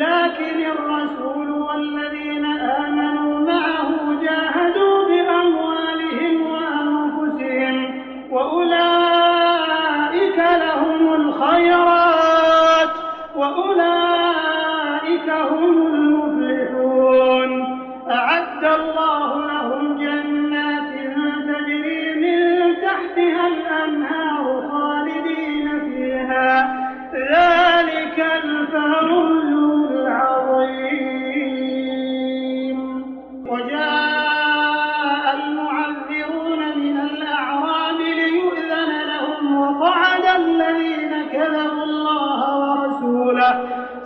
لكن الرسول والذين آمنوا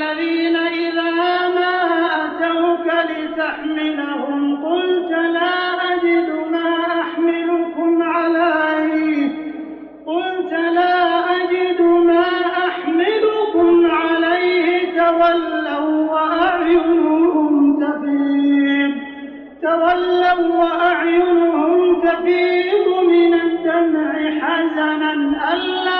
الذين إذا ما أتوك لتحملهم قلت لا أجد ما أحملكم عليه. قلت لا أجد ما أحملكم عليه. تولوا وأعينهم تفيض. تولوا وأعينهم تفيض من الدمع حزنا ألا